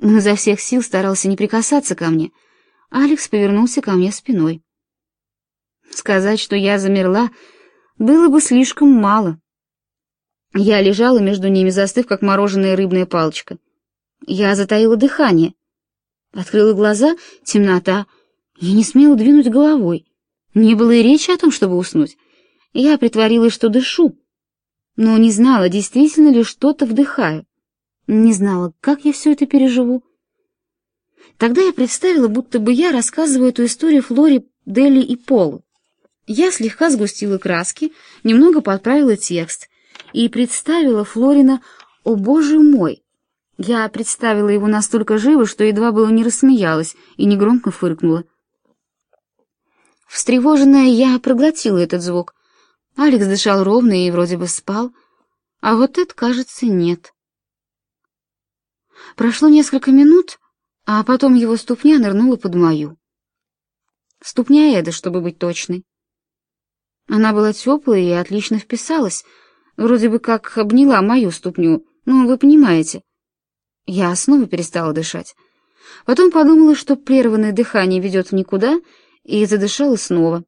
Он изо всех сил старался не прикасаться ко мне. Алекс повернулся ко мне спиной. Сказать, что я замерла, было бы слишком мало. Я лежала между ними, застыв, как мороженая рыбная палочка. Я затаила дыхание. Открыла глаза, темнота. Я не смела двинуть головой. Не было и речи о том, чтобы уснуть. Я притворилась, что дышу, но не знала, действительно ли что-то вдыхаю. Не знала, как я все это переживу. Тогда я представила, будто бы я рассказываю эту историю Флоре, Дели и Полу. Я слегка сгустила краски, немного подправила текст и представила Флорина «О, Боже мой!». Я представила его настолько живо, что едва было не рассмеялась и негромко фыркнула. Встревоженная, я проглотила этот звук. Алекс дышал ровно и вроде бы спал, а вот это, кажется, нет. Прошло несколько минут, а потом его ступня нырнула под мою. Ступня Эда, чтобы быть точной. Она была теплая и отлично вписалась, вроде бы как обняла мою ступню, ну, вы понимаете. Я снова перестала дышать. Потом подумала, что прерванное дыхание ведет в никуда, и задышала снова.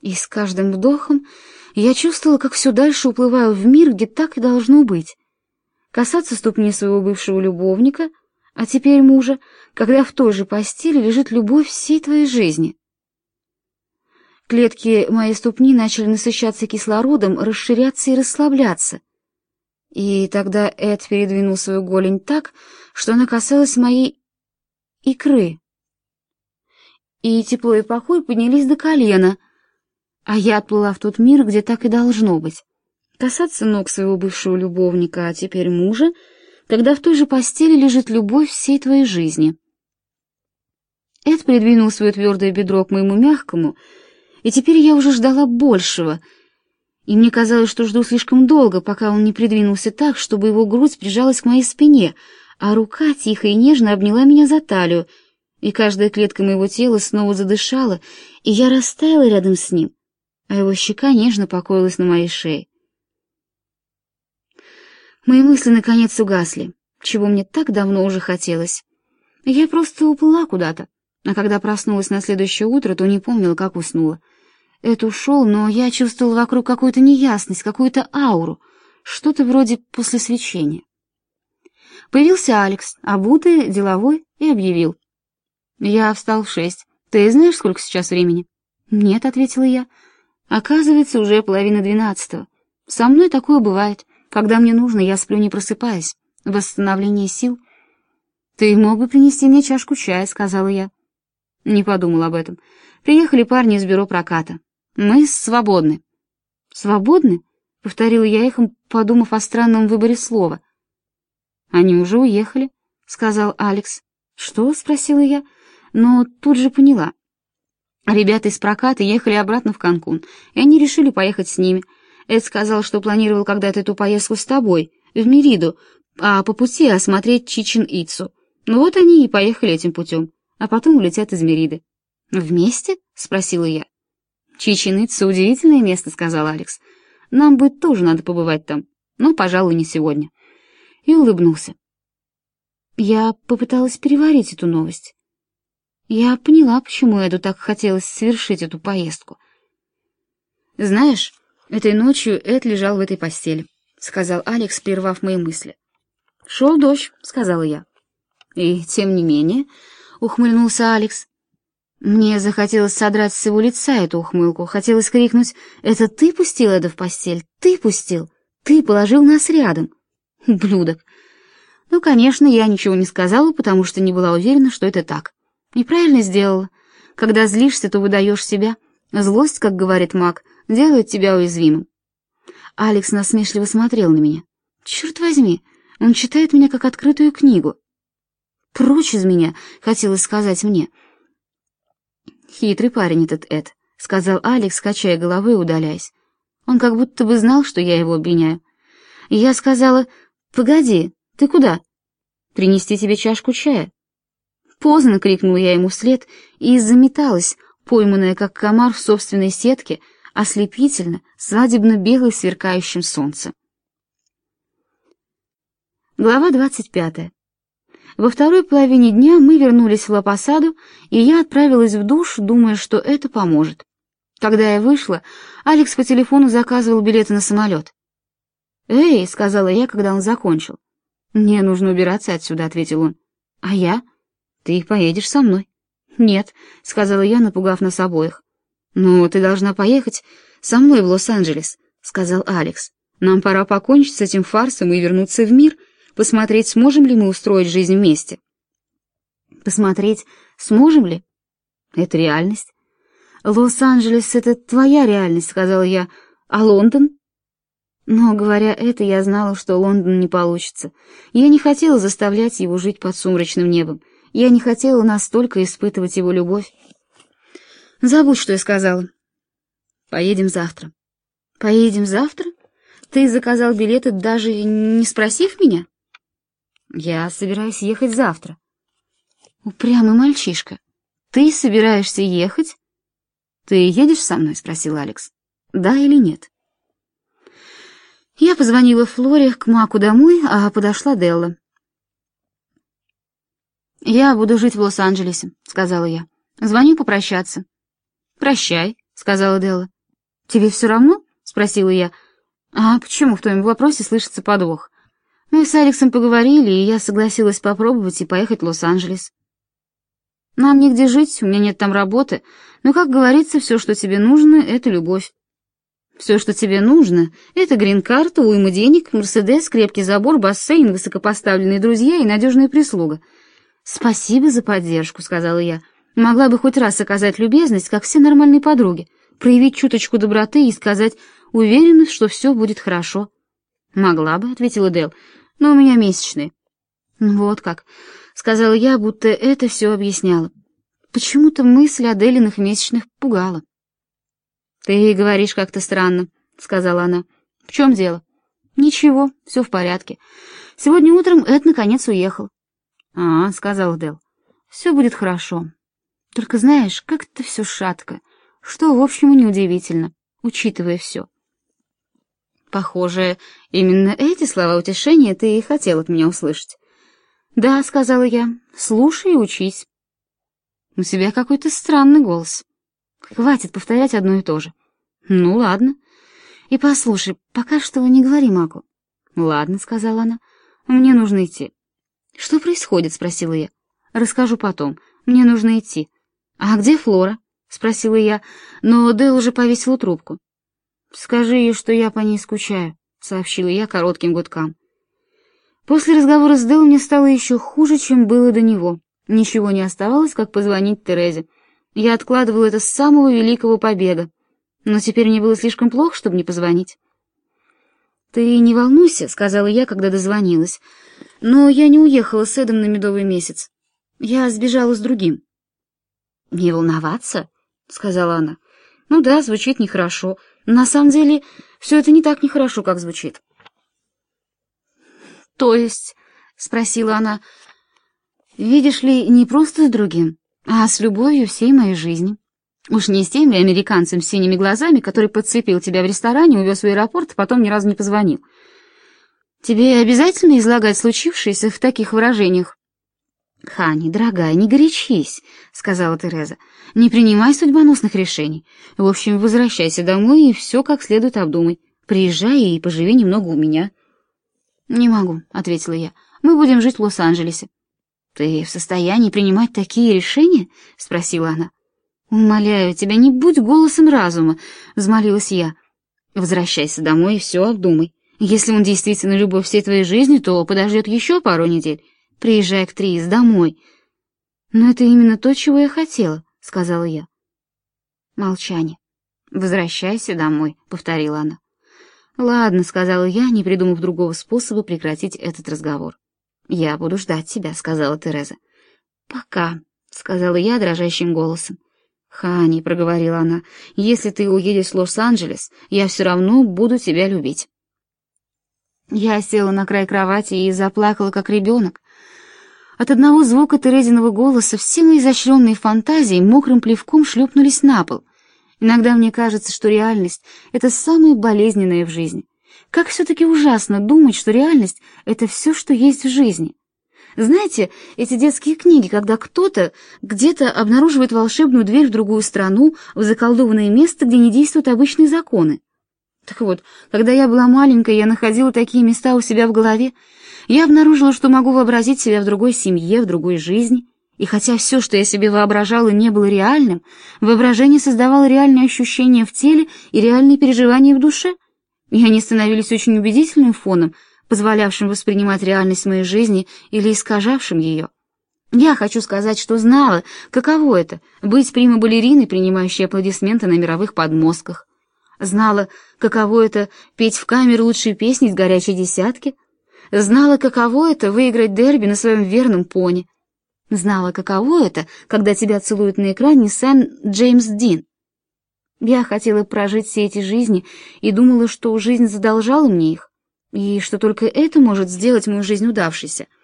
И с каждым вдохом я чувствовала, как все дальше уплываю в мир, где так и должно быть. Касаться ступни своего бывшего любовника, а теперь мужа, когда в той же постели лежит любовь всей твоей жизни. Клетки моей ступни начали насыщаться кислородом, расширяться и расслабляться. И тогда Эд передвинул свою голень так, что она касалась моей икры. И тепло и покой поднялись до колена, а я отплыла в тот мир, где так и должно быть. Касаться ног своего бывшего любовника, а теперь мужа, когда в той же постели лежит любовь всей твоей жизни. Эд придвинул свое твердое бедро к моему мягкому, и теперь я уже ждала большего, и мне казалось, что жду слишком долго, пока он не придвинулся так, чтобы его грудь прижалась к моей спине, а рука тихо и нежно обняла меня за талию, и каждая клетка моего тела снова задышала, и я растаяла рядом с ним, а его щека нежно покоилась на моей шее. Мои мысли наконец угасли, чего мне так давно уже хотелось. Я просто уплыла куда-то, а когда проснулась на следующее утро, то не помнила, как уснула. Это ушел, но я чувствовала вокруг какую-то неясность, какую-то ауру, что-то вроде после свечения. Появился Алекс, обутый, деловой, и объявил. Я встал в шесть. Ты знаешь, сколько сейчас времени? Нет, ответила я. Оказывается, уже половина двенадцатого. Со мной такое бывает. Когда мне нужно, я сплю не просыпаясь. Восстановление сил. Ты мог бы принести мне чашку чая, сказала я. Не подумал об этом. Приехали парни из бюро проката. Мы свободны. Свободны? Повторила я эхом, подумав о странном выборе слова. Они уже уехали, сказал Алекс. Что? спросила я, но тут же поняла. Ребята из проката ехали обратно в Канкун, и они решили поехать с ними. Эд сказал, что планировал когда-то эту поездку с тобой, в Мериду, а по пути осмотреть Чичен-Ицу. Ну вот они и поехали этим путем, а потом улетят из Мериды. «Вместе?» — спросила я. «Чичен-Итса — удивительное место», — сказал Алекс. «Нам бы тоже надо побывать там, но, пожалуй, не сегодня». И улыбнулся. Я попыталась переварить эту новость. Я поняла, почему Эду так хотелось совершить эту поездку. «Знаешь, этой ночью Эд лежал в этой постели», — сказал Алекс, прервав мои мысли. «Шел дождь», — сказала я. «И тем не менее», — ухмыльнулся Алекс, мне захотелось содрать с его лица эту ухмылку, хотелось крикнуть «Это ты пустил это в постель? Ты пустил? Ты положил нас рядом?» Блюдок. Ну, конечно, я ничего не сказала, потому что не была уверена, что это так. Неправильно сделала. Когда злишься, то выдаешь себя. Злость, как говорит маг, делает тебя уязвимым. Алекс насмешливо смотрел на меня. Черт возьми, он читает меня как открытую книгу. «Прочь из меня», — хотелось сказать мне, — «Хитрый парень этот Эд», — сказал Алекс, качая головой и удаляясь. Он как будто бы знал, что я его обвиняю. И я сказала, «Погоди, ты куда?» «Принести тебе чашку чая?» Поздно крикнула я ему вслед и заметалась, пойманная как комар в собственной сетке, ослепительно, свадебно-белой сверкающим солнцем. Глава двадцать пятая. Во второй половине дня мы вернулись в Лапосаду, и я отправилась в душ, думая, что это поможет. Когда я вышла, Алекс по телефону заказывал билеты на самолет. «Эй», — сказала я, когда он закончил. «Мне нужно убираться отсюда», — ответил он. «А я?» «Ты поедешь со мной». «Нет», — сказала я, напугав нас обоих. «Ну, ты должна поехать со мной в Лос-Анджелес», — сказал Алекс. «Нам пора покончить с этим фарсом и вернуться в мир, посмотреть, сможем ли мы устроить жизнь вместе». «Посмотреть, сможем ли?» «Это реальность». «Лос-Анджелес — это твоя реальность», — сказала я. «А Лондон?» Но, говоря это, я знала, что Лондон не получится. Я не хотела заставлять его жить под сумрачным небом. Я не хотела настолько испытывать его любовь. Забудь, что я сказала. Поедем завтра. Поедем завтра? Ты заказал билеты, даже не спросив меня? Я собираюсь ехать завтра. Упрямый мальчишка. Ты собираешься ехать? Ты едешь со мной? Спросил Алекс. Да или нет? Я позвонила Флоре к Маку домой, а подошла Делла. «Я буду жить в Лос-Анджелесе», — сказала я. «Звоню попрощаться». «Прощай», — сказала Делла. «Тебе все равно?» — спросила я. «А почему в твоем вопросе слышится подвох?» Мы с Алексом поговорили, и я согласилась попробовать и поехать в Лос-Анджелес. Нам негде жить, у меня нет там работы, но, как говорится, все, что тебе нужно, — это любовь. Все, что тебе нужно, — это грин-карта, уйма денег, Мерседес, крепкий забор, бассейн, высокопоставленные друзья и надежная прислуга — «Спасибо за поддержку», — сказала я. «Могла бы хоть раз оказать любезность, как все нормальные подруги, проявить чуточку доброты и сказать, уверена, что все будет хорошо». «Могла бы», — ответила Дел, — «но у меня месячные». «Вот как», — сказала я, будто это все объясняло. Почему-то мысль о Делиных месячных пугала. «Ты говоришь как-то странно», — сказала она. «В чем дело?» «Ничего, все в порядке. Сегодня утром Эд наконец уехал. «А, — сказал Дел, — все будет хорошо. Только знаешь, как-то все шатко, что, в общем, и неудивительно, учитывая все. Похоже, именно эти слова утешения ты и хотел от меня услышать. «Да», — сказала я, — «слушай и учись». «У тебя какой-то странный голос. Хватит повторять одно и то же». «Ну, ладно. И послушай, пока что не говори Маку». «Ладно», — сказала она, — «мне нужно идти». «Что происходит?» — спросила я. «Расскажу потом. Мне нужно идти». «А где Флора?» — спросила я, но Дэл уже повесила трубку. «Скажи ей, что я по ней скучаю», — сообщила я коротким гудкам. После разговора с Дэл мне стало еще хуже, чем было до него. Ничего не оставалось, как позвонить Терезе. Я откладывала это с самого великого побега. Но теперь мне было слишком плохо, чтобы не позвонить. «Ты не волнуйся», — сказала я, когда дозвонилась. «Но я не уехала с Эдом на медовый месяц. Я сбежала с другим». «Не волноваться?» — сказала она. «Ну да, звучит нехорошо. На самом деле, все это не так нехорошо, как звучит». «То есть?» — спросила она. «Видишь ли, не просто с другим, а с любовью всей моей жизни». Уж не с тем ли американцем с синими глазами, который подцепил тебя в ресторане, увез в аэропорт, а потом ни разу не позвонил. Тебе обязательно излагать случившееся в таких выражениях? «Хани, дорогая, не горячись», — сказала Тереза. «Не принимай судьбоносных решений. В общем, возвращайся домой и все как следует обдумай. Приезжай и поживи немного у меня». «Не могу», — ответила я. «Мы будем жить в Лос-Анджелесе». «Ты в состоянии принимать такие решения?» — спросила она. «Умоляю тебя, не будь голосом разума», — взмолилась я. «Возвращайся домой и все обдумай. Если он действительно любовь всей твоей жизни, то подождет еще пару недель. Приезжай к Трис домой». «Но это именно то, чего я хотела», — сказала я. Молчание. «Возвращайся домой», — повторила она. «Ладно», — сказала я, не придумав другого способа прекратить этот разговор. «Я буду ждать тебя», — сказала Тереза. «Пока», — сказала я дрожащим голосом. «Хани», — проговорила она, — «если ты уедешь в Лос-Анджелес, я все равно буду тебя любить». Я села на край кровати и заплакала, как ребенок. От одного звука Терезиного голоса все мои изощренные фантазии мокрым плевком шлепнулись на пол. Иногда мне кажется, что реальность — это самое болезненное в жизни. Как все-таки ужасно думать, что реальность — это все, что есть в жизни. Знаете, эти детские книги, когда кто-то где-то обнаруживает волшебную дверь в другую страну, в заколдованное место, где не действуют обычные законы. Так вот, когда я была маленькая, я находила такие места у себя в голове. Я обнаружила, что могу вообразить себя в другой семье, в другой жизни. И хотя все, что я себе воображала, не было реальным, воображение создавало реальные ощущения в теле и реальные переживания в душе. И они становились очень убедительным фоном, позволявшим воспринимать реальность моей жизни или искажавшим ее. Я хочу сказать, что знала, каково это — быть прима-балериной, принимающей аплодисменты на мировых подмостках. Знала, каково это — петь в камере лучшие песни из горячей десятки. Знала, каково это — выиграть дерби на своем верном пони. Знала, каково это, когда тебя целуют на экране Сэм Джеймс Дин. Я хотела прожить все эти жизни и думала, что жизнь задолжала мне их, и что только это может сделать мою жизнь удавшейся —